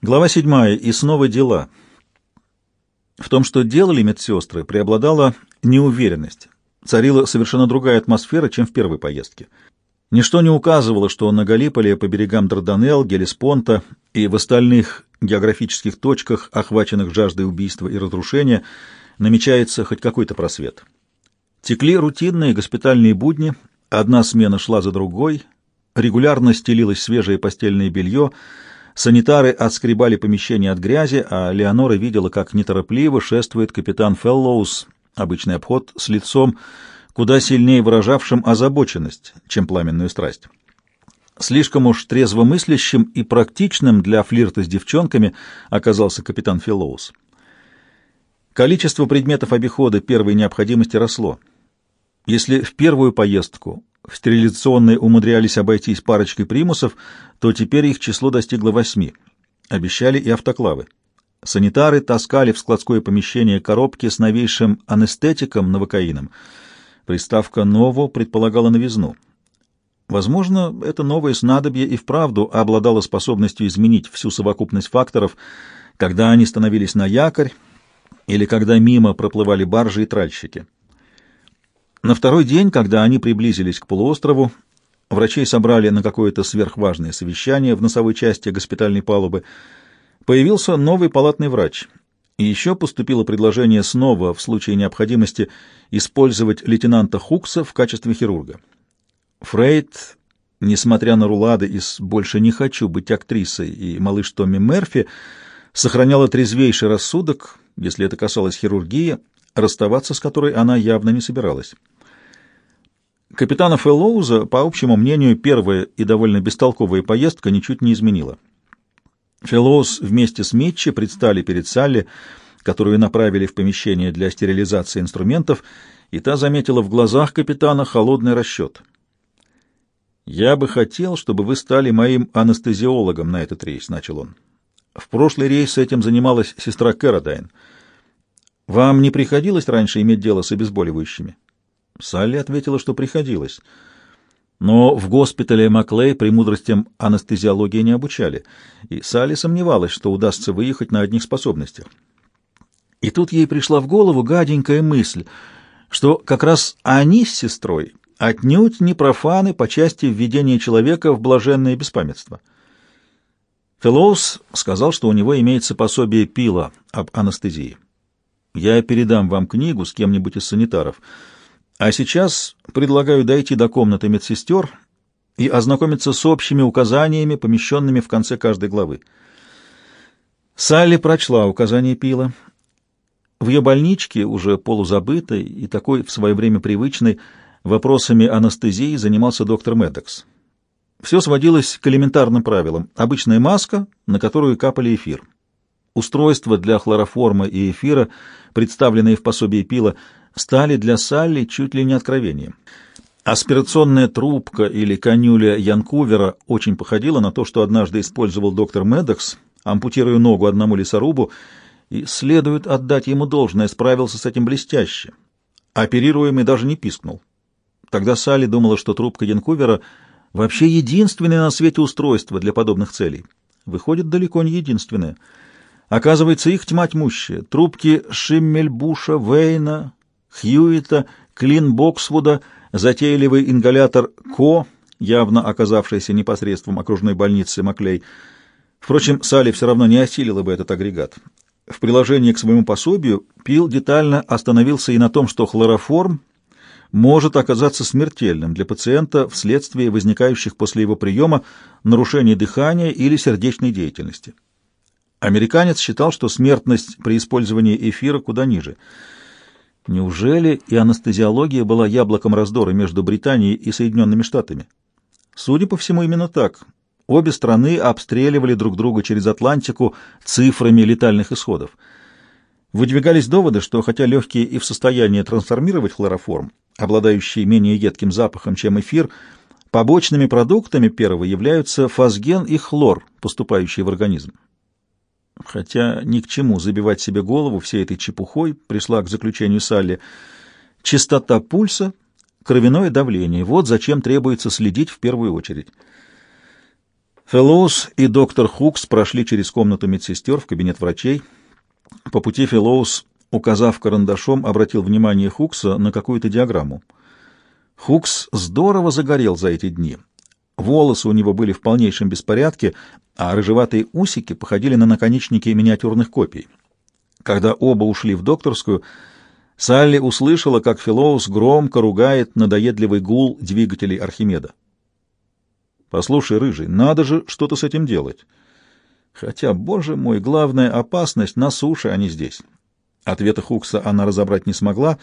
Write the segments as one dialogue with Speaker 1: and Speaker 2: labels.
Speaker 1: Глава 7. И снова дела. В том, что делали медсестры, преобладала неуверенность. Царила совершенно другая атмосфера, чем в первой поездке. Ничто не указывало, что на Галиполе по берегам Дарданелл, Гелеспонта и в остальных географических точках, охваченных жаждой убийства и разрушения, намечается хоть какой-то просвет. Текли рутинные госпитальные будни, одна смена шла за другой, регулярно стелилось свежее постельное белье, санитары отскребали помещение от грязи, а Леонора видела, как неторопливо шествует капитан Феллоус, обычный обход с лицом, куда сильнее выражавшим озабоченность, чем пламенную страсть. Слишком уж трезвомыслящим и практичным для флирта с девчонками оказался капитан Филлоус. Количество предметов обихода первой необходимости росло. Если в первую поездку в стерилизационной умудрялись обойтись парочкой примусов, то теперь их число достигло восьми. Обещали и автоклавы. Санитары таскали в складское помещение коробки с новейшим анестетиком новокаином. Приставка «ново» предполагала новизну. Возможно, это новое снадобье и вправду обладало способностью изменить всю совокупность факторов, когда они становились на якорь или когда мимо проплывали баржи и тральщики. На второй день, когда они приблизились к полуострову, врачей собрали на какое-то сверхважное совещание в носовой части госпитальной палубы, появился новый палатный врач, и еще поступило предложение снова, в случае необходимости, использовать лейтенанта Хукса в качестве хирурга. Фрейд, несмотря на рулады из «больше не хочу быть актрисой» и «малыш Томми Мерфи», сохраняла трезвейший рассудок, если это касалось хирургии, расставаться с которой она явно не собиралась. Капитана Феллоуза, по общему мнению, первая и довольно бестолковая поездка ничуть не изменила. Феллоуз вместе с Митчи предстали перед Салли, которую направили в помещение для стерилизации инструментов, и та заметила в глазах капитана холодный расчет. «Я бы хотел, чтобы вы стали моим анестезиологом на этот рейс», — начал он. «В прошлый рейс этим занималась сестра Кэродайн. Вам не приходилось раньше иметь дело с обезболивающими? Салли ответила, что приходилось. Но в госпитале Маклей премудростям анестезиологии не обучали, и Салли сомневалась, что удастся выехать на одних способностях. И тут ей пришла в голову гаденькая мысль, что как раз они с сестрой отнюдь не профаны по части введения человека в блаженное беспамятство. Феллоус сказал, что у него имеется пособие Пила об анестезии. Я передам вам книгу с кем-нибудь из санитаров. А сейчас предлагаю дойти до комнаты медсестер и ознакомиться с общими указаниями, помещенными в конце каждой главы. Салли прочла указания Пила. В ее больничке, уже полузабытой и такой в свое время привычной, вопросами анестезии занимался доктор Медекс. Все сводилось к элементарным правилам. Обычная маска, на которую капали эфир. Устройства для хлороформа и эфира, представленные в пособии Пила, стали для Салли чуть ли не откровением. Аспирационная трубка или конюля Янкувера очень походила на то, что однажды использовал доктор Медекс, ампутируя ногу одному лесорубу, и следует отдать ему должное, справился с этим блестяще. Оперируемый даже не пискнул. Тогда Салли думала, что трубка Янкувера вообще единственное на свете устройство для подобных целей. Выходит, далеко не единственное — Оказывается, их тьма тьмущая. Трубки Шиммельбуша, Вейна, Хьюита, Клин Боксвуда, затейливый ингалятор Ко, явно оказавшийся непосредством окружной больницы Маклей. Впрочем, Салли все равно не осилила бы этот агрегат. В приложении к своему пособию Пил детально остановился и на том, что хлороформ может оказаться смертельным для пациента вследствие возникающих после его приема нарушений дыхания или сердечной деятельности. Американец считал, что смертность при использовании эфира куда ниже. Неужели и анестезиология была яблоком раздора между Британией и Соединенными Штатами? Судя по всему, именно так. Обе страны обстреливали друг друга через Атлантику цифрами летальных исходов. Выдвигались доводы, что хотя легкие и в состоянии трансформировать хлороформ, обладающий менее едким запахом, чем эфир, побочными продуктами первого являются фосген и хлор, поступающие в организм. Хотя ни к чему забивать себе голову всей этой чепухой, пришла к заключению Салли. Частота пульса, кровяное давление — вот зачем требуется следить в первую очередь. Феллоус и доктор Хукс прошли через комнату медсестер в кабинет врачей. По пути Феллоус, указав карандашом, обратил внимание Хукса на какую-то диаграмму. Хукс здорово загорел за эти дни. Волосы у него были в полнейшем беспорядке, а рыжеватые усики походили на наконечники миниатюрных копий. Когда оба ушли в докторскую, Салли услышала, как Филоус громко ругает надоедливый гул двигателей Архимеда. «Послушай, Рыжий, надо же что-то с этим делать. Хотя, боже мой, главная опасность на суше, а не здесь». Ответа Хукса она разобрать не смогла,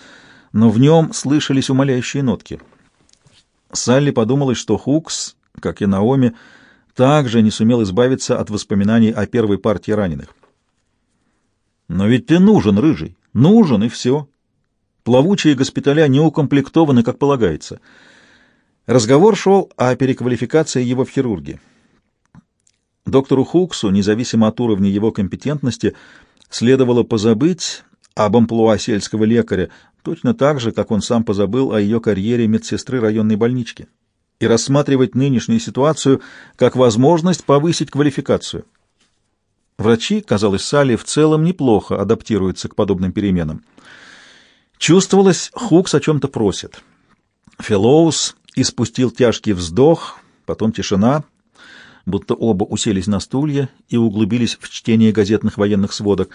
Speaker 1: но в нем слышались умоляющие нотки. Салли подумалось, что Хукс, как и Наоми, также не сумел избавиться от воспоминаний о первой партии раненых. «Но ведь ты нужен, Рыжий, нужен, и все. Плавучие госпиталя не укомплектованы, как полагается. Разговор шел о переквалификации его в хирурги. Доктору Хуксу, независимо от уровня его компетентности, следовало позабыть об амплуа сельского лекаря, точно так же, как он сам позабыл о ее карьере медсестры районной больнички, и рассматривать нынешнюю ситуацию как возможность повысить квалификацию. Врачи, казалось, Салли в целом неплохо адаптируются к подобным переменам. Чувствовалось, Хукс о чем-то просит. Феллоус испустил тяжкий вздох, потом тишина, будто оба уселись на стулья и углубились в чтение газетных военных сводок.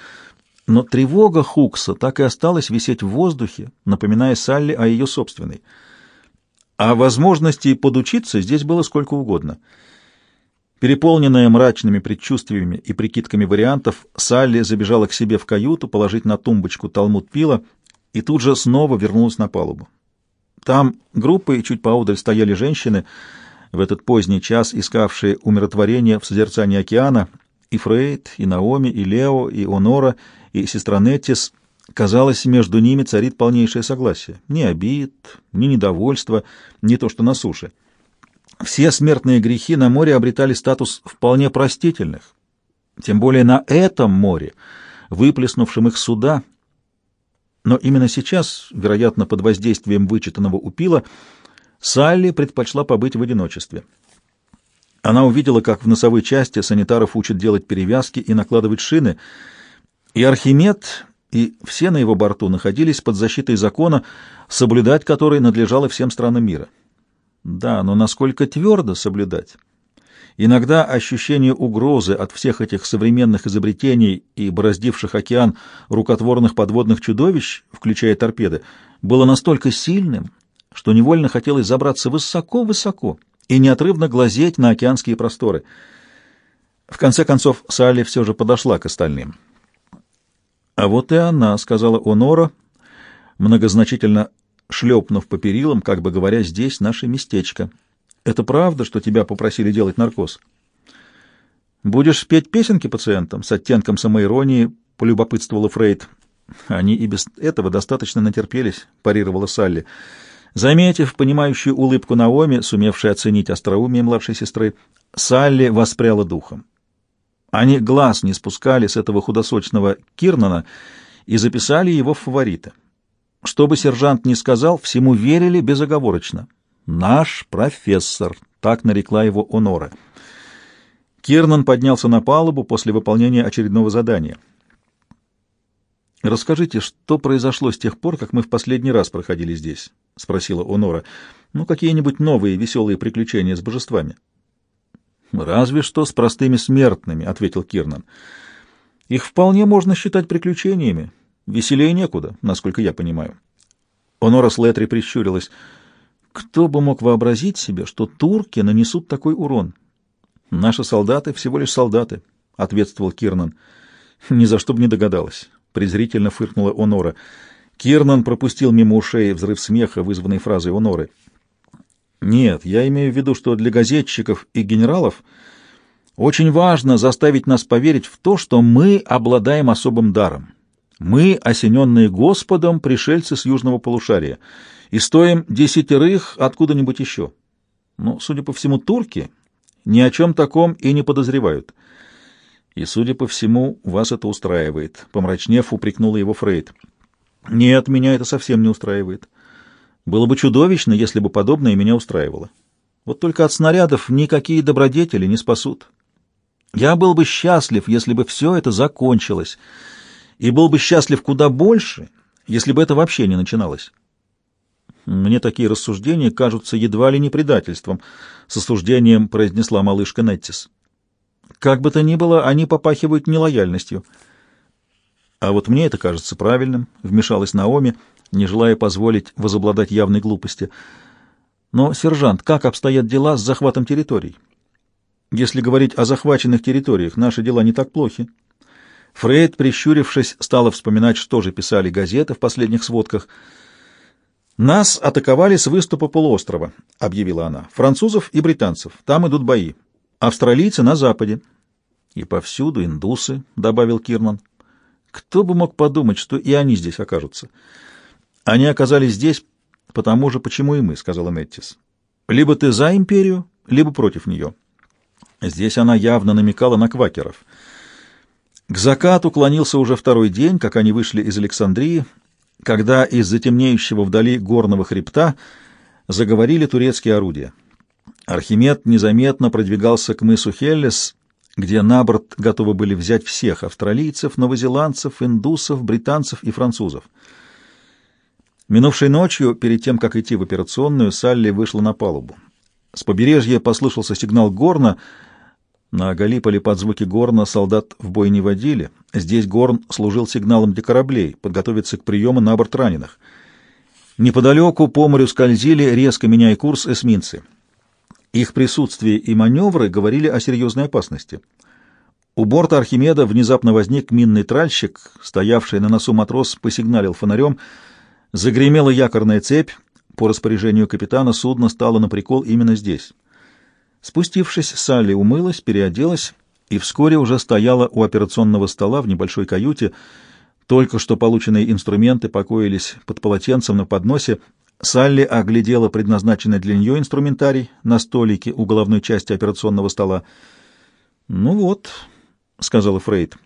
Speaker 1: Но тревога Хукса так и осталась висеть в воздухе, напоминая Салли о ее собственной. А возможностей подучиться здесь было сколько угодно. Переполненная мрачными предчувствиями и прикидками вариантов, Салли забежала к себе в каюту положить на тумбочку талмуд пила — и тут же снова вернулась на палубу. Там группой чуть поодаль стояли женщины, в этот поздний час искавшие умиротворение в созерцании океана, и Фрейд, и Наоми, и Лео, и Онора, и сестра Неттис. Казалось, между ними царит полнейшее согласие. Ни обид, ни недовольства, ни то, что на суше. Все смертные грехи на море обретали статус вполне простительных, тем более на этом море, выплеснувшем их суда — но именно сейчас, вероятно, под воздействием вычитанного упила, Салли предпочла побыть в одиночестве. Она увидела, как в носовой части санитаров учат делать перевязки и накладывать шины, и Архимед, и все на его борту находились под защитой закона, соблюдать который надлежало всем странам мира. Да, но насколько твердо соблюдать? Иногда ощущение угрозы от всех этих современных изобретений и бороздивших океан рукотворных подводных чудовищ, включая торпеды, было настолько сильным, что невольно хотелось забраться высоко-высоко и неотрывно глазеть на океанские просторы. В конце концов, Салли все же подошла к остальным. «А вот и она», — сказала Онора, многозначительно шлепнув по перилам, как бы говоря, «здесь наше местечко». Это правда, что тебя попросили делать наркоз? Будешь петь песенки пациентам с оттенком самоиронии, полюбопытствовала Фрейд. Они и без этого достаточно натерпелись, парировала Салли. Заметив понимающую улыбку Наоми, сумевшей оценить остроумие младшей сестры, Салли воспряла духом. Они глаз не спускали с этого худосочного Кирнана и записали его в фавориты. Что бы сержант ни сказал, всему верили безоговорочно. «Наш профессор», — так нарекла его Онора. Кирнан поднялся на палубу после выполнения очередного задания. «Расскажите, что произошло с тех пор, как мы в последний раз проходили здесь?» — спросила Онора. «Ну, какие-нибудь новые веселые приключения с божествами?» «Разве что с простыми смертными», — ответил Кирнан. «Их вполне можно считать приключениями. Веселее некуда, насколько я понимаю». Онора Слетри прищурилась — кто бы мог вообразить себе, что турки нанесут такой урон? Наши солдаты всего лишь солдаты, — ответствовал Кирнан. Ни за что бы не догадалась, — презрительно фыркнула Онора. Кирнан пропустил мимо ушей взрыв смеха, вызванный фразой Оноры. Нет, я имею в виду, что для газетчиков и генералов очень важно заставить нас поверить в то, что мы обладаем особым даром. Мы, осененные Господом, пришельцы с южного полушария — и стоим десятерых откуда-нибудь еще. Но, судя по всему, турки ни о чем таком и не подозревают. И, судя по всему, вас это устраивает, — помрачнев, упрекнула его Фрейд. Нет, меня это совсем не устраивает. Было бы чудовищно, если бы подобное меня устраивало. Вот только от снарядов никакие добродетели не спасут. Я был бы счастлив, если бы все это закончилось, и был бы счастлив куда больше, если бы это вообще не начиналось. Мне такие рассуждения кажутся едва ли не предательством, с осуждением произнесла малышка Неттис. Как бы то ни было, они попахивают нелояльностью. А вот мне это кажется правильным, вмешалась Наоми, не желая позволить возобладать явной глупости. Но, сержант, как обстоят дела с захватом территорий? Если говорить о захваченных территориях, наши дела не так плохи. Фрейд, прищурившись, стала вспоминать, что же писали газеты в последних сводках. «Нас атаковали с выступа полуострова», — объявила она. «Французов и британцев. Там идут бои. Австралийцы на западе». «И повсюду индусы», — добавил Кирман. «Кто бы мог подумать, что и они здесь окажутся?» «Они оказались здесь потому же, почему и мы», — сказала Мэттис. «Либо ты за империю, либо против нее». Здесь она явно намекала на квакеров. К закату клонился уже второй день, как они вышли из Александрии, когда из затемнеющего вдали горного хребта заговорили турецкие орудия. Архимед незаметно продвигался к мысу Хеллес, где на борт готовы были взять всех австралийцев, новозеландцев, индусов, британцев и французов. Минувшей ночью, перед тем, как идти в операционную, Салли вышла на палубу. С побережья послышался сигнал горна — на Галиполе под звуки горна солдат в бой не водили. Здесь горн служил сигналом для кораблей, подготовиться к приему на борт раненых. Неподалеку по морю скользили, резко меняя курс, эсминцы. Их присутствие и маневры говорили о серьезной опасности. У борта Архимеда внезапно возник минный тральщик, стоявший на носу матрос посигналил фонарем. Загремела якорная цепь. По распоряжению капитана судно стало на прикол именно здесь. Спустившись, Салли умылась, переоделась и вскоре уже стояла у операционного стола в небольшой каюте. Только что полученные инструменты покоились под полотенцем на подносе. Салли оглядела предназначенный для нее инструментарий на столике у головной части операционного стола. «Ну вот», — сказала Фрейд.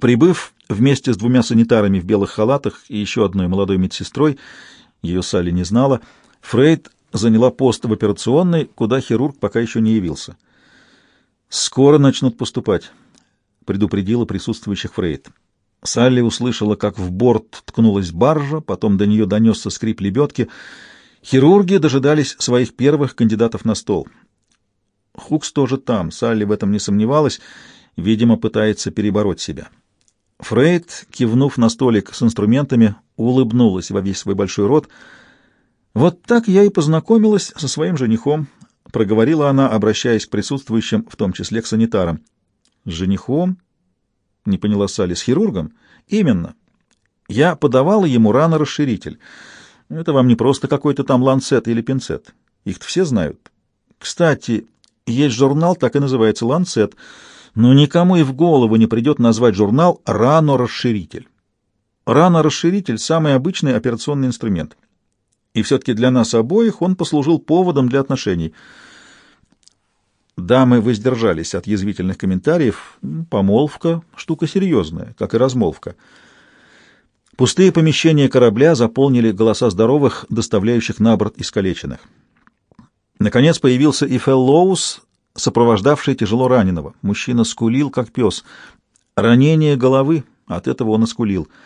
Speaker 1: Прибыв вместе с двумя санитарами в белых халатах и еще одной молодой медсестрой, ее Салли не знала, Фрейд заняла пост в операционной, куда хирург пока еще не явился. «Скоро начнут поступать», — предупредила присутствующих Фрейд. Салли услышала, как в борт ткнулась баржа, потом до нее донесся скрип лебедки. Хирурги дожидались своих первых кандидатов на стол. Хукс тоже там, Салли в этом не сомневалась, видимо, пытается перебороть себя. Фрейд, кивнув на столик с инструментами, улыбнулась во весь свой большой рот — «Вот так я и познакомилась со своим женихом», — проговорила она, обращаясь к присутствующим, в том числе к санитарам. «С женихом?» — не поняла Салли. «С хирургом?» «Именно. Я подавала ему рано-расширитель. Это вам не просто какой-то там ланцет или пинцет. Их-то все знают. Кстати, есть журнал, так и называется «Ланцет», но никому и в голову не придет назвать журнал «Рано-расширитель». Рано-расширитель — самый обычный операционный инструмент и все-таки для нас обоих он послужил поводом для отношений. Дамы воздержались от язвительных комментариев. Помолвка — штука серьезная, как и размолвка. Пустые помещения корабля заполнили голоса здоровых, доставляющих на борт искалеченных. Наконец появился и Феллоус, сопровождавший тяжело раненого. Мужчина скулил, как пес. Ранение головы, от этого он и скулил —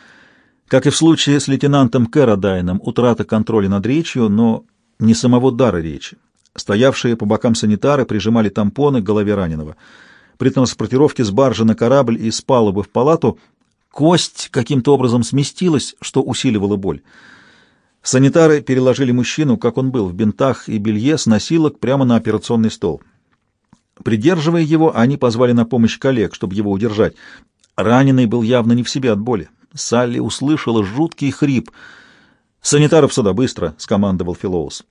Speaker 1: как и в случае с лейтенантом Кэродайном, утрата контроля над речью, но не самого дара речи. Стоявшие по бокам санитары прижимали тампоны к голове раненого. При транспортировке с баржи на корабль и с палубы в палату кость каким-то образом сместилась, что усиливало боль. Санитары переложили мужчину, как он был, в бинтах и белье с носилок прямо на операционный стол. Придерживая его, они позвали на помощь коллег, чтобы его удержать. Раненый был явно не в себе от боли. Салли услышала жуткий хрип. «Санитаров сюда, быстро!» — скомандовал Филоус.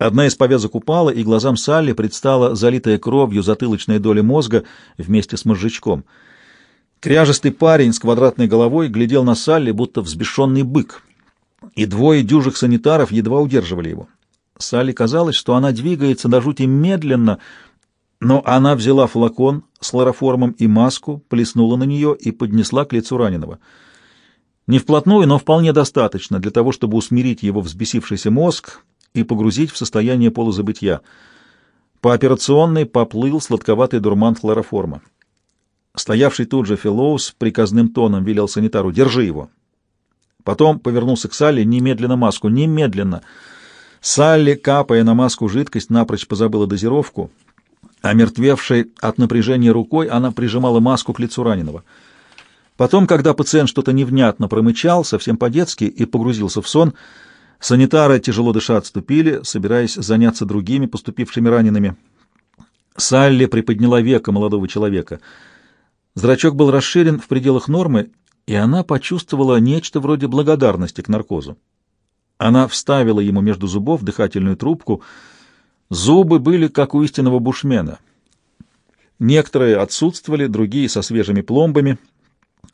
Speaker 1: Одна из повязок упала, и глазам Салли предстала залитая кровью затылочная доля мозга вместе с мозжечком. Кряжестый парень с квадратной головой глядел на Салли, будто взбешенный бык, и двое дюжих санитаров едва удерживали его. Салли казалось, что она двигается до жути медленно, но она взяла флакон с хлороформом и маску, плеснула на нее и поднесла к лицу раненого. Не вплотную, но вполне достаточно для того, чтобы усмирить его взбесившийся мозг и погрузить в состояние полузабытия. По операционной поплыл сладковатый дурман хлороформа. Стоявший тут же Филлоус приказным тоном велел санитару «Держи его». Потом повернулся к Салли «Немедленно маску! Немедленно!» Салли, капая на маску жидкость, напрочь позабыла дозировку. А мертвевшей от напряжения рукой она прижимала маску к лицу раненого. Потом, когда пациент что-то невнятно промычал, совсем по-детски, и погрузился в сон, санитары, тяжело дыша, отступили, собираясь заняться другими поступившими ранеными. Салли приподняла века молодого человека. Зрачок был расширен в пределах нормы, и она почувствовала нечто вроде благодарности к наркозу. Она вставила ему между зубов дыхательную трубку. Зубы были как у истинного бушмена. Некоторые отсутствовали, другие со свежими пломбами.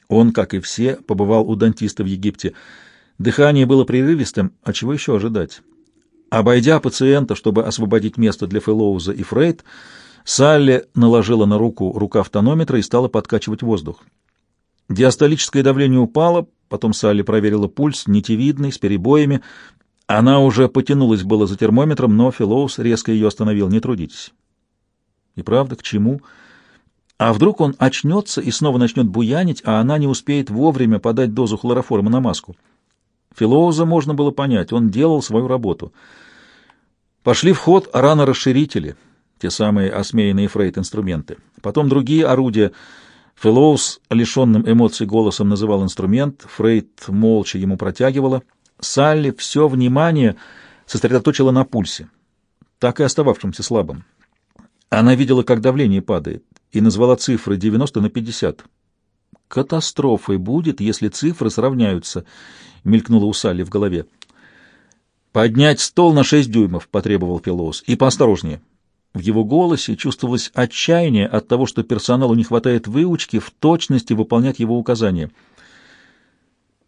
Speaker 1: Он, как и все, побывал у дантиста в Египте. Дыхание было прерывистым, а чего еще ожидать? Обойдя пациента, чтобы освободить место для Фэллоуза и Фрейд, Салли наложила на руку рукав тонометра и стала подкачивать воздух. Диастолическое давление упало, Потом Салли проверила пульс, нитевидный, с перебоями. Она уже потянулась было за термометром, но Филоус резко ее остановил. «Не трудитесь». И правда, к чему? А вдруг он очнется и снова начнет буянить, а она не успеет вовремя подать дозу хлороформа на маску? Филоуза можно было понять, он делал свою работу. Пошли в ход ранорасширители, те самые осмеянные Фрейд-инструменты. Потом другие орудия — Фэллоус лишенным эмоций голосом называл инструмент, Фрейд молча ему протягивала. Салли все внимание сосредоточила на пульсе, так и остававшемся слабым. Она видела, как давление падает, и назвала цифры 90 на 50. «Катастрофой будет, если цифры сравняются», — мелькнула у Салли в голове. «Поднять стол на шесть дюймов», — потребовал Филоус, — «и поосторожнее». В его голосе чувствовалось отчаяние от того, что персоналу не хватает выучки в точности выполнять его указания.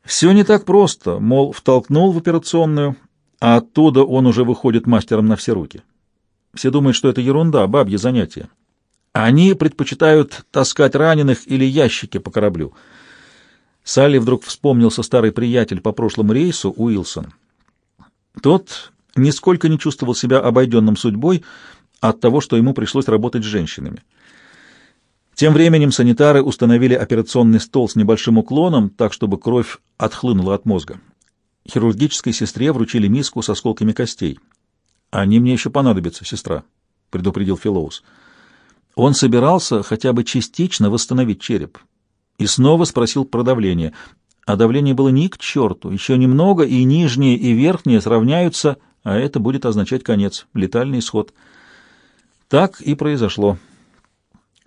Speaker 1: Все не так просто, мол, втолкнул в операционную, а оттуда он уже выходит мастером на все руки. Все думают, что это ерунда, бабье занятие. Они предпочитают таскать раненых или ящики по кораблю. Салли вдруг вспомнился старый приятель по прошлому рейсу, Уилсон. Тот нисколько не чувствовал себя обойденным судьбой, от того, что ему пришлось работать с женщинами. Тем временем санитары установили операционный стол с небольшим уклоном, так чтобы кровь отхлынула от мозга. Хирургической сестре вручили миску с осколками костей. «Они мне еще понадобятся, сестра», — предупредил Филоус. Он собирался хотя бы частично восстановить череп. И снова спросил про давление. А давление было ни к черту. Еще немного, и нижнее, и верхнее сравняются, а это будет означать конец, летальный исход. Так и произошло.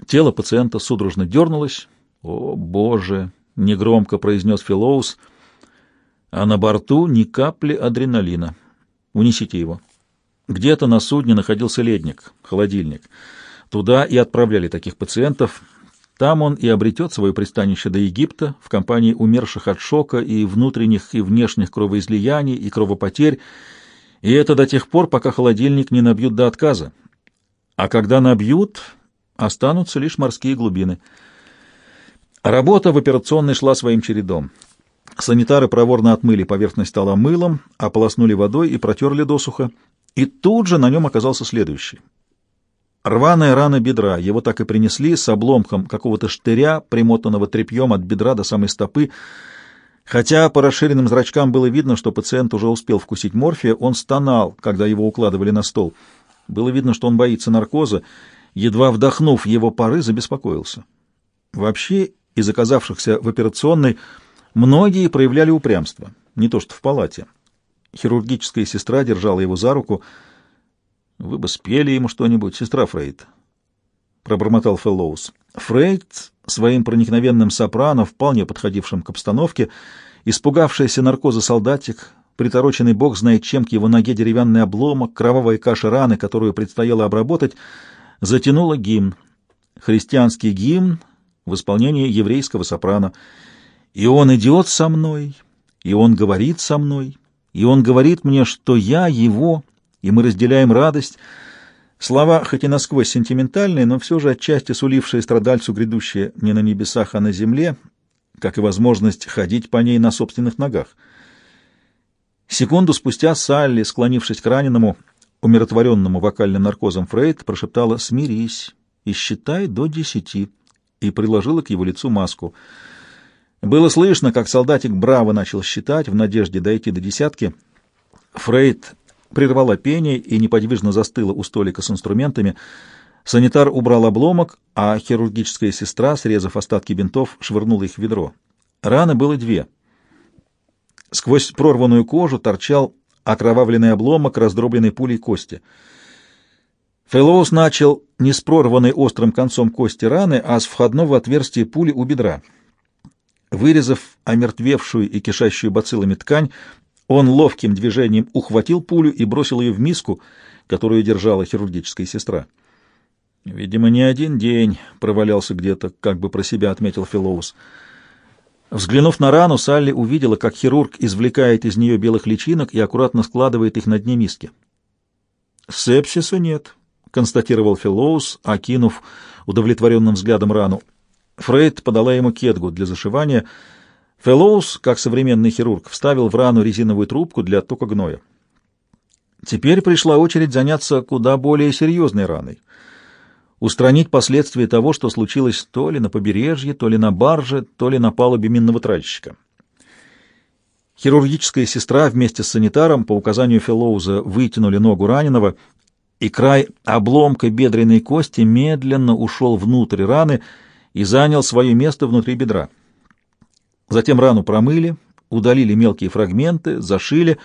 Speaker 1: Тело пациента судорожно дернулось. «О, Боже!» — негромко произнес Филоус. «А на борту ни капли адреналина. Унесите его». Где-то на судне находился ледник, холодильник. Туда и отправляли таких пациентов. Там он и обретет свое пристанище до Египта в компании умерших от шока и внутренних и внешних кровоизлияний и кровопотерь, и это до тех пор, пока холодильник не набьют до отказа, а когда набьют, останутся лишь морские глубины. Работа в операционной шла своим чередом. Санитары проворно отмыли поверхность стола мылом, ополоснули водой и протерли досуха, и тут же на нем оказался следующий. Рваная рана бедра, его так и принесли с обломком какого-то штыря, примотанного тряпьем от бедра до самой стопы. Хотя по расширенным зрачкам было видно, что пациент уже успел вкусить морфия, он стонал, когда его укладывали на стол — было видно, что он боится наркоза. Едва вдохнув его пары, забеспокоился. Вообще, из оказавшихся в операционной, многие проявляли упрямство, не то что в палате. Хирургическая сестра держала его за руку. «Вы бы спели ему что-нибудь, сестра Фрейд», — пробормотал Феллоус. Фрейд своим проникновенным сопрано, вполне подходившим к обстановке, испугавшийся наркоза солдатик, притороченный бог знает чем к его ноге деревянный обломок, кровавая каша раны, которую предстояло обработать, затянула гимн. Христианский гимн в исполнении еврейского сопрано. «И он идет со мной, и он говорит со мной, и он говорит мне, что я его, и мы разделяем радость». Слова, хоть и насквозь сентиментальные, но все же отчасти сулившие страдальцу грядущие не на небесах, а на земле, как и возможность ходить по ней на собственных ногах — Секунду спустя Салли, склонившись к раненому, умиротворенному вокальным наркозом Фрейд, прошептала «Смирись и считай до десяти» и приложила к его лицу маску. Было слышно, как солдатик браво начал считать в надежде дойти до десятки. Фрейд прервала пение и неподвижно застыла у столика с инструментами. Санитар убрал обломок, а хирургическая сестра, срезав остатки бинтов, швырнула их в ведро. Раны было две — Сквозь прорванную кожу торчал окровавленный обломок раздробленной пулей кости. Фэллоус начал не с прорванной острым концом кости раны, а с входного отверстия пули у бедра. Вырезав омертвевшую и кишащую бациллами ткань, он ловким движением ухватил пулю и бросил ее в миску, которую держала хирургическая сестра. «Видимо, не один день провалялся где-то», — как бы про себя отметил Филлоус. Взглянув на рану, Салли увидела, как хирург извлекает из нее белых личинок и аккуратно складывает их на дне миски. «Сепсиса нет», — констатировал Филлоус, окинув удовлетворенным взглядом рану. Фрейд подала ему кетгу для зашивания. Феллоус, как современный хирург, вставил в рану резиновую трубку для оттока гноя. Теперь пришла очередь заняться куда более серьезной раной — устранить последствия того, что случилось то ли на побережье, то ли на барже, то ли на палубе минного тральщика. Хирургическая сестра вместе с санитаром по указанию Феллоуза вытянули ногу раненого, и край обломка бедренной кости медленно ушел внутрь раны и занял свое место внутри бедра. Затем рану промыли, удалили мелкие фрагменты, зашили,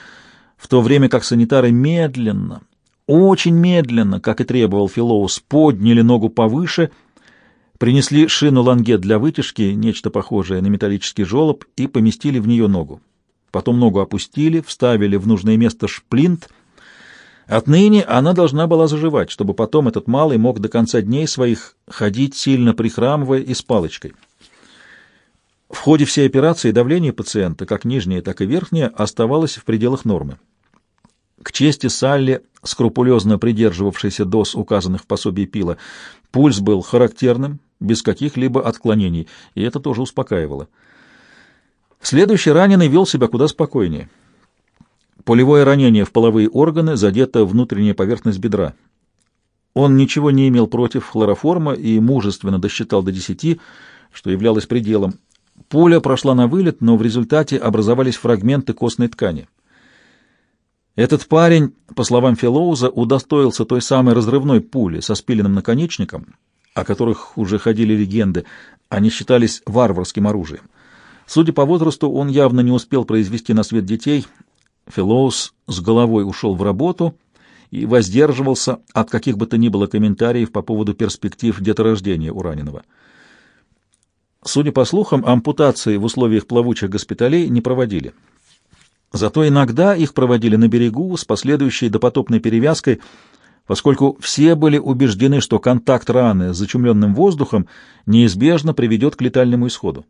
Speaker 1: в то время как санитары медленно, очень медленно, как и требовал Филоус, подняли ногу повыше, принесли шину лангет для вытяжки, нечто похожее на металлический желоб, и поместили в нее ногу. Потом ногу опустили, вставили в нужное место шплинт. Отныне она должна была заживать, чтобы потом этот малый мог до конца дней своих ходить, сильно прихрамывая и с палочкой. В ходе всей операции давление пациента, как нижнее, так и верхнее, оставалось в пределах нормы. К чести Салли, скрупулезно придерживавшейся доз указанных в пособии пила, пульс был характерным, без каких-либо отклонений, и это тоже успокаивало. Следующий раненый вел себя куда спокойнее. Полевое ранение в половые органы, задета внутренняя поверхность бедра. Он ничего не имел против хлороформа и мужественно досчитал до десяти, что являлось пределом. Пуля прошла на вылет, но в результате образовались фрагменты костной ткани. Этот парень, по словам Филоуза, удостоился той самой разрывной пули со спиленным наконечником, о которых уже ходили легенды, они считались варварским оружием. Судя по возрасту, он явно не успел произвести на свет детей. Филоус с головой ушел в работу и воздерживался от каких бы то ни было комментариев по поводу перспектив деторождения у раненого. Судя по слухам, ампутации в условиях плавучих госпиталей не проводили. Зато иногда их проводили на берегу с последующей допотопной перевязкой, поскольку все были убеждены, что контакт раны с зачумленным воздухом неизбежно приведет к летальному исходу.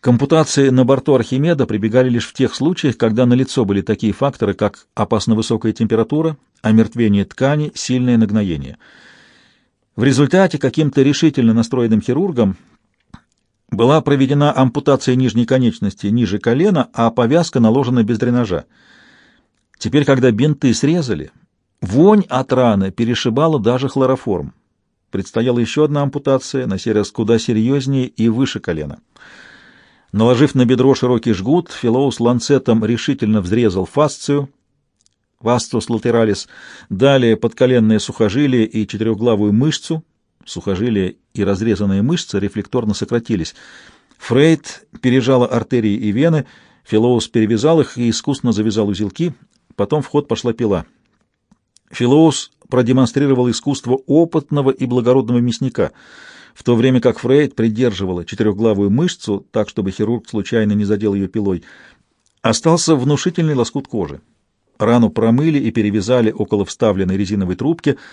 Speaker 1: К ампутации на борту Архимеда прибегали лишь в тех случаях, когда налицо были такие факторы, как опасно высокая температура, омертвение ткани, сильное нагноение. В результате каким-то решительно настроенным хирургом была проведена ампутация нижней конечности ниже колена, а повязка наложена без дренажа. Теперь, когда бинты срезали, вонь от раны перешибала даже хлороформ. Предстояла еще одна ампутация, на сей раз куда серьезнее и выше колена. Наложив на бедро широкий жгут, Филоус ланцетом решительно взрезал фасцию, вастус латералис, далее подколенное сухожилие и четырехглавую мышцу, Сухожилия и разрезанные мышцы рефлекторно сократились. Фрейд пережала артерии и вены, Филоус перевязал их и искусно завязал узелки, потом в ход пошла пила. Филоус продемонстрировал искусство опытного и благородного мясника, в то время как Фрейд придерживала четырехглавую мышцу так, чтобы хирург случайно не задел ее пилой. Остался внушительный лоскут кожи. Рану промыли и перевязали около вставленной резиновой трубки —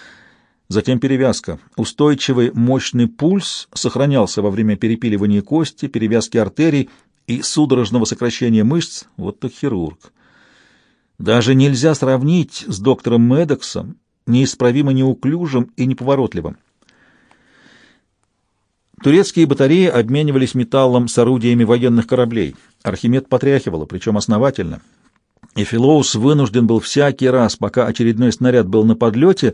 Speaker 1: Затем перевязка. Устойчивый мощный пульс сохранялся во время перепиливания кости, перевязки артерий и судорожного сокращения мышц. Вот так хирург. Даже нельзя сравнить с доктором Медексом, неисправимо неуклюжим и неповоротливым. Турецкие батареи обменивались металлом с орудиями военных кораблей. Архимед потряхивало, причем основательно. и Филоус вынужден был всякий раз, пока очередной снаряд был на подлете,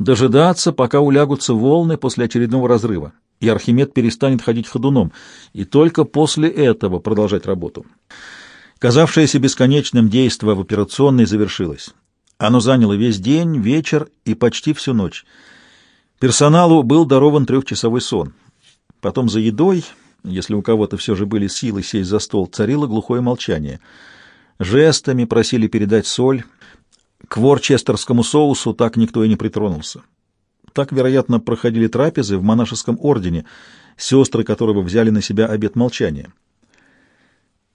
Speaker 1: дожидаться, пока улягутся волны после очередного разрыва, и Архимед перестанет ходить ходуном, и только после этого продолжать работу. Казавшееся бесконечным действо в операционной завершилось. Оно заняло весь день, вечер и почти всю ночь. Персоналу был дарован трехчасовой сон. Потом за едой, если у кого-то все же были силы сесть за стол, царило глухое молчание. Жестами просили передать соль. К ворчестерскому соусу так никто и не притронулся. Так, вероятно, проходили трапезы в монашеском ордене, сестры которого взяли на себя обет молчания.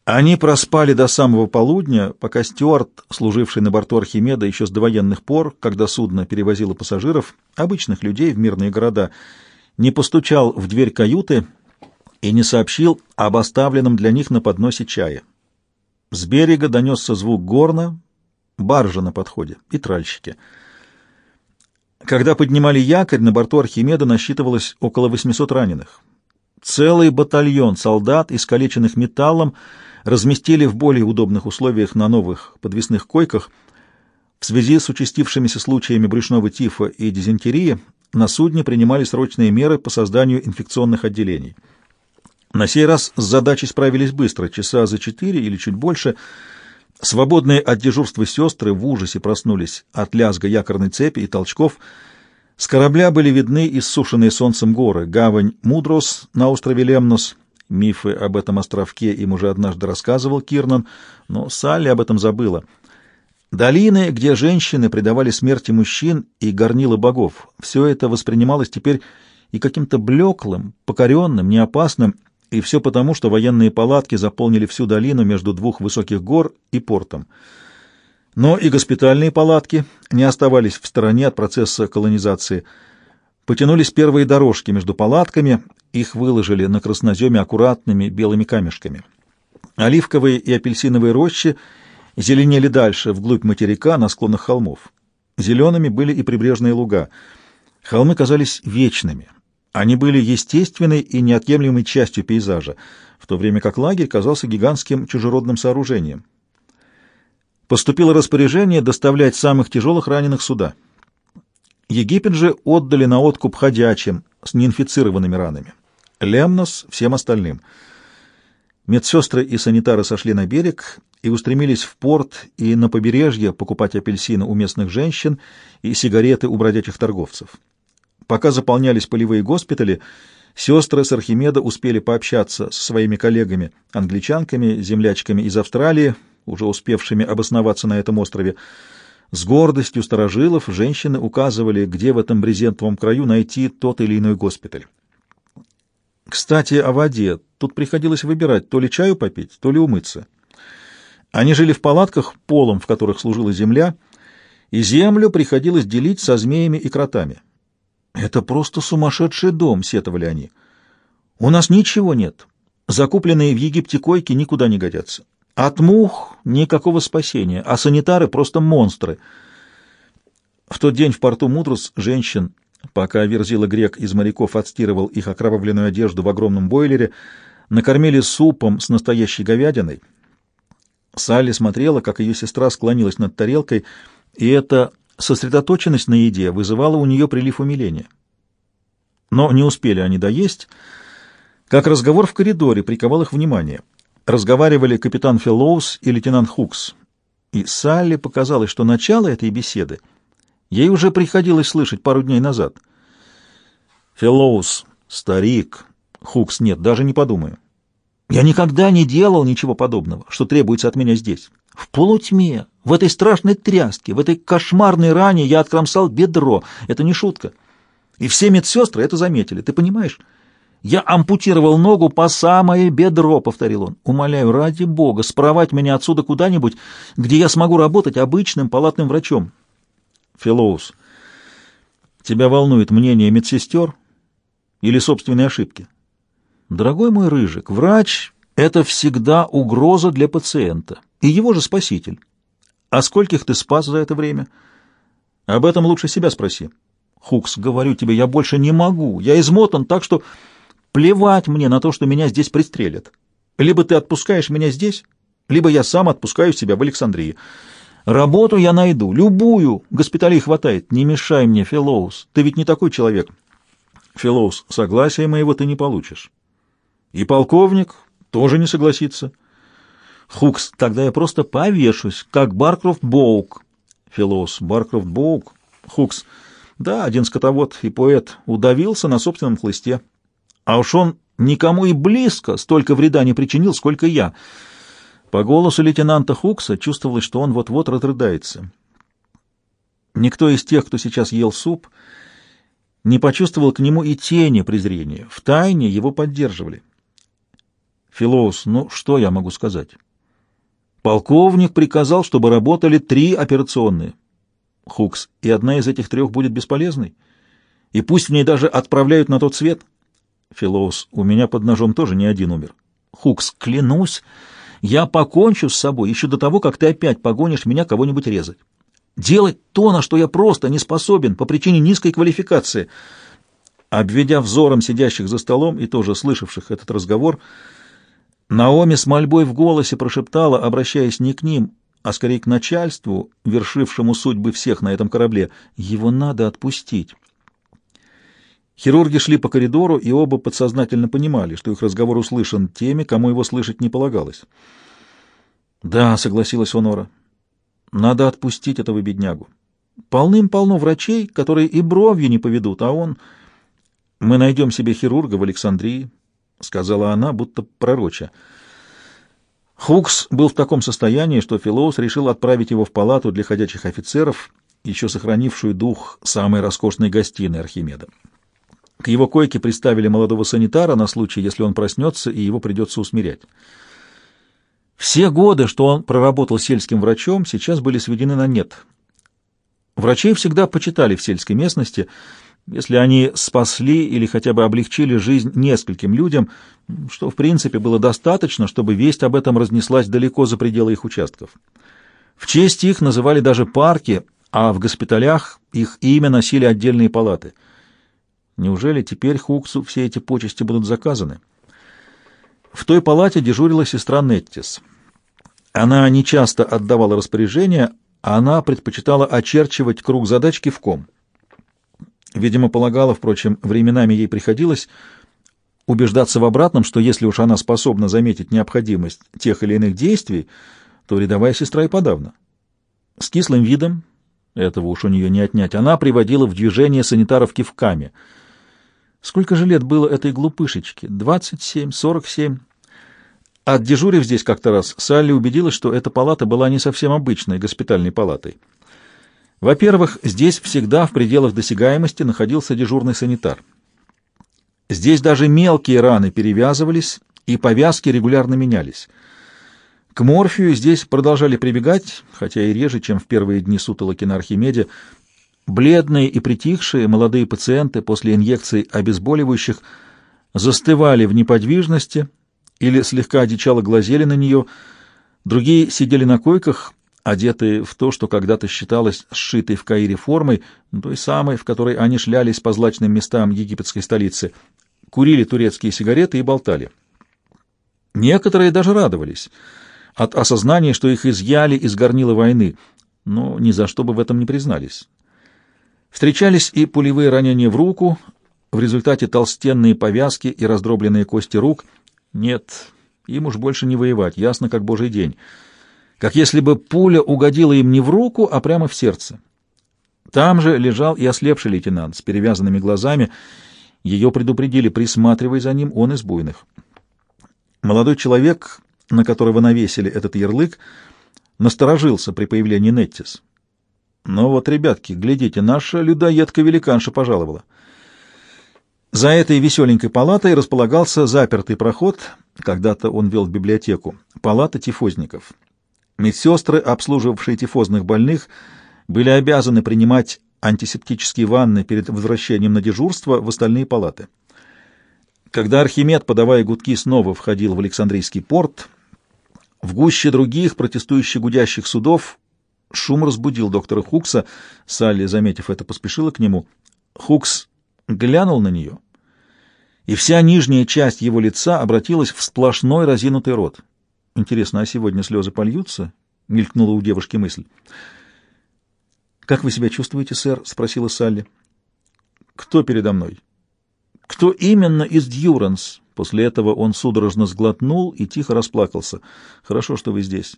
Speaker 1: Они проспали до самого полудня, пока Стюарт, служивший на борту Архимеда еще с довоенных пор, когда судно перевозило пассажиров, обычных людей в мирные города, не постучал в дверь каюты и не сообщил об оставленном для них на подносе чая. С берега донесся звук горна, баржа на подходе и тральщики. Когда поднимали якорь, на борту Архимеда насчитывалось около 800 раненых. Целый батальон солдат, искалеченных металлом, разместили в более удобных условиях на новых подвесных койках. В связи с участившимися случаями брюшного тифа и дизентерии на судне принимали срочные меры по созданию инфекционных отделений. На сей раз с задачей справились быстро, часа за четыре или чуть больше. Свободные от дежурства сестры в ужасе проснулись от лязга якорной цепи и толчков. С корабля были видны иссушенные солнцем горы, гавань Мудрос на острове Лемнос — Мифы об этом островке им уже однажды рассказывал Кирнан, но Салли об этом забыла. Долины, где женщины предавали смерти мужчин и горнила богов, все это воспринималось теперь и каким-то блеклым, покоренным, неопасным, и все потому, что военные палатки заполнили всю долину между двух высоких гор и портом. Но и госпитальные палатки не оставались в стороне от процесса колонизации. Потянулись первые дорожки между палатками, их выложили на красноземе аккуратными белыми камешками. Оливковые и апельсиновые рощи зеленели дальше, вглубь материка, на склонах холмов. Зелеными были и прибрежные луга. Холмы казались вечными. Они были естественной и неотъемлемой частью пейзажа, в то время как лагерь казался гигантским чужеродным сооружением. Поступило распоряжение доставлять самых тяжелых раненых сюда. Египет же отдали на откуп ходячим с неинфицированными ранами. Лемнос всем остальным. Медсестры и санитары сошли на берег и устремились в порт и на побережье покупать апельсины у местных женщин и сигареты у бродячих торговцев. Пока заполнялись полевые госпитали, сестры с Архимеда успели пообщаться со своими коллегами-англичанками, землячками из Австралии, уже успевшими обосноваться на этом острове. С гордостью старожилов женщины указывали, где в этом брезентовом краю найти тот или иной госпиталь. Кстати, о воде. Тут приходилось выбирать, то ли чаю попить, то ли умыться. Они жили в палатках, полом в которых служила земля, и землю приходилось делить со змеями и кротами. «Это просто сумасшедший дом», — сетовали они. «У нас ничего нет. Закупленные в Египте койки никуда не годятся. От мух никакого спасения, а санитары просто монстры». В тот день в порту Мудрус женщин Пока Верзила Грек из моряков отстирывал их окровавленную одежду в огромном бойлере, накормили супом с настоящей говядиной. Салли смотрела, как ее сестра склонилась над тарелкой, и эта сосредоточенность на еде вызывала у нее прилив умиления. Но не успели они доесть, как разговор в коридоре приковал их внимание. Разговаривали капитан Феллоус и лейтенант Хукс, и Салли показалось, что начало этой беседы — Ей уже приходилось слышать пару дней назад. Феллоус, старик, Хукс, нет, даже не подумаю. Я никогда не делал ничего подобного, что требуется от меня здесь. В полутьме, в этой страшной тряске, в этой кошмарной ране я откромсал бедро. Это не шутка. И все медсестры это заметили, ты понимаешь? Я ампутировал ногу по самое бедро, — повторил он. Умоляю, ради бога, спровать меня отсюда куда-нибудь, где я смогу работать обычным палатным врачом. Филоус, тебя волнует мнение медсестер или собственные ошибки? Дорогой мой Рыжик, врач — это всегда угроза для пациента, и его же спаситель. А скольких ты спас за это время? Об этом лучше себя спроси. Хукс, говорю тебе, я больше не могу. Я измотан так, что плевать мне на то, что меня здесь пристрелят. Либо ты отпускаешь меня здесь, либо я сам отпускаю себя в Александрии. Работу я найду, любую, госпиталей хватает. Не мешай мне, Филоус, ты ведь не такой человек. Филоус, согласия моего ты не получишь. И полковник тоже не согласится. Хукс, тогда я просто повешусь, как Баркрофт Боук. Филоус, Баркрофт Боук. Хукс, да, один скотовод и поэт удавился на собственном хлысте. А уж он никому и близко столько вреда не причинил, сколько я. По голосу лейтенанта Хукса чувствовалось, что он вот-вот разрыдается. Никто из тех, кто сейчас ел суп, не почувствовал к нему и тени презрения. В тайне его поддерживали. Филоус, ну что я могу сказать? Полковник приказал, чтобы работали три операционные. Хукс, и одна из этих трех будет бесполезной? И пусть в ней даже отправляют на тот свет? Филоус, у меня под ножом тоже не один умер. Хукс, клянусь, я покончу с собой еще до того, как ты опять погонишь меня кого-нибудь резать. Делать то, на что я просто не способен по причине низкой квалификации. Обведя взором сидящих за столом и тоже слышавших этот разговор, Наоми с мольбой в голосе прошептала, обращаясь не к ним, а скорее к начальству, вершившему судьбы всех на этом корабле, «Его надо отпустить». Хирурги шли по коридору, и оба подсознательно понимали, что их разговор услышан теми, кому его слышать не полагалось. «Да», — согласилась Онора, — «надо отпустить этого беднягу. Полным-полно врачей, которые и бровью не поведут, а он... Мы найдем себе хирурга в Александрии, — сказала она, будто пророча. Хукс был в таком состоянии, что Филоус решил отправить его в палату для ходячих офицеров, еще сохранившую дух самой роскошной гостиной Архимеда. К его койке приставили молодого санитара на случай, если он проснется, и его придется усмирять. Все годы, что он проработал сельским врачом, сейчас были сведены на нет. Врачей всегда почитали в сельской местности — если они спасли или хотя бы облегчили жизнь нескольким людям, что в принципе было достаточно, чтобы весть об этом разнеслась далеко за пределы их участков. В честь их называли даже парки, а в госпиталях их имя носили отдельные палаты. Неужели теперь Хуксу все эти почести будут заказаны? В той палате дежурила сестра Неттис. Она нечасто отдавала распоряжения, а она предпочитала очерчивать круг задач кивком — Видимо, полагала, впрочем, временами ей приходилось убеждаться в обратном, что если уж она способна заметить необходимость тех или иных действий, то рядовая сестра и подавно. С кислым видом, этого уж у нее не отнять, она приводила в движение санитаров кивками. Сколько же лет было этой глупышечке? Двадцать семь, сорок семь. Отдежурив здесь как-то раз, Салли убедилась, что эта палата была не совсем обычной госпитальной палатой. Во-первых, здесь всегда в пределах досягаемости находился дежурный санитар. Здесь даже мелкие раны перевязывались, и повязки регулярно менялись. К морфию здесь продолжали прибегать, хотя и реже, чем в первые дни сутолоки на Архимеде. Бледные и притихшие молодые пациенты после инъекций обезболивающих застывали в неподвижности или слегка одичало глазели на нее, другие сидели на койках, одетые в то, что когда-то считалось сшитой в Каире формой, той самой, в которой они шлялись по злачным местам египетской столицы, курили турецкие сигареты и болтали. Некоторые даже радовались от осознания, что их изъяли из горнила войны, но ни за что бы в этом не признались. Встречались и пулевые ранения в руку, в результате толстенные повязки и раздробленные кости рук. Нет, им уж больше не воевать, ясно как божий день как если бы пуля угодила им не в руку, а прямо в сердце. Там же лежал и ослепший лейтенант с перевязанными глазами. Ее предупредили, присматривай за ним, он из буйных. Молодой человек, на которого навесили этот ярлык, насторожился при появлении Неттис. Но вот, ребятки, глядите, наша людоедка-великанша пожаловала. За этой веселенькой палатой располагался запертый проход, когда-то он вел в библиотеку, палата тифозников. Медсестры, обслуживавшие тифозных больных, были обязаны принимать антисептические ванны перед возвращением на дежурство в остальные палаты. Когда Архимед, подавая гудки, снова входил в Александрийский порт, в гуще других протестующих гудящих судов шум разбудил доктора Хукса. Салли, заметив это, поспешила к нему. Хукс глянул на нее, и вся нижняя часть его лица обратилась в сплошной разинутый рот. Интересно, а сегодня слезы польются? — мелькнула у девушки мысль. «Как вы себя чувствуете, сэр?» — спросила Салли. «Кто передо мной?» «Кто именно из Дьюранс?» После этого он судорожно сглотнул и тихо расплакался. «Хорошо, что вы здесь.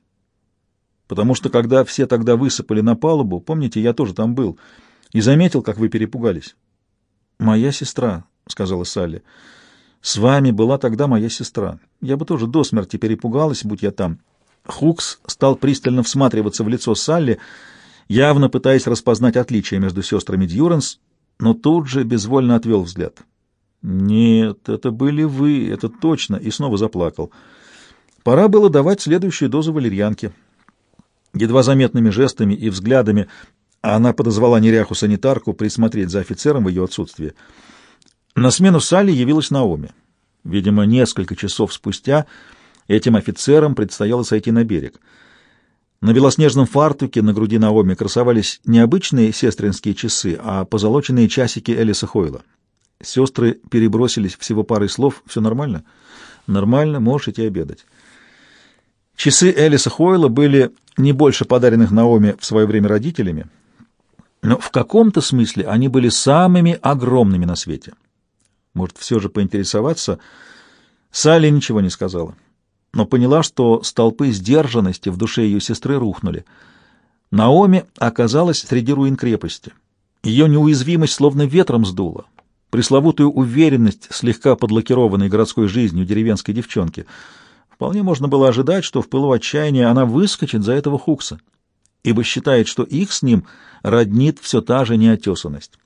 Speaker 1: Потому что, когда все тогда высыпали на палубу, помните, я тоже там был, и заметил, как вы перепугались». «Моя сестра», — сказала Салли. «С вами была тогда моя сестра. Я бы тоже до смерти перепугалась, будь я там». Хукс стал пристально всматриваться в лицо Салли, явно пытаясь распознать отличия между сестрами Дьюранс, но тут же безвольно отвел взгляд. «Нет, это были вы, это точно», и снова заплакал. Пора было давать следующую дозу валерьянки. Едва заметными жестами и взглядами она подозвала неряху-санитарку присмотреть за офицером в ее отсутствие. На смену Салли явилась Наоми. Видимо, несколько часов спустя этим офицерам предстояло сойти на берег. На белоснежном фартуке на груди Наоми красовались не обычные сестринские часы, а позолоченные часики Элиса Хойла. Сестры перебросились всего парой слов. «Все нормально?» «Нормально, можешь идти обедать». Часы Элиса Хойла были не больше подаренных Наоми в свое время родителями, но в каком-то смысле они были самыми огромными на свете. Может, все же поинтересоваться? Салли ничего не сказала, но поняла, что столпы сдержанности в душе ее сестры рухнули. Наоми оказалась среди руин крепости. Ее неуязвимость словно ветром сдула пресловутую уверенность слегка подлакированной городской жизнью деревенской девчонки. Вполне можно было ожидать, что в пылу отчаяния она выскочит за этого Хукса, ибо считает, что их с ним роднит все та же неотесанность.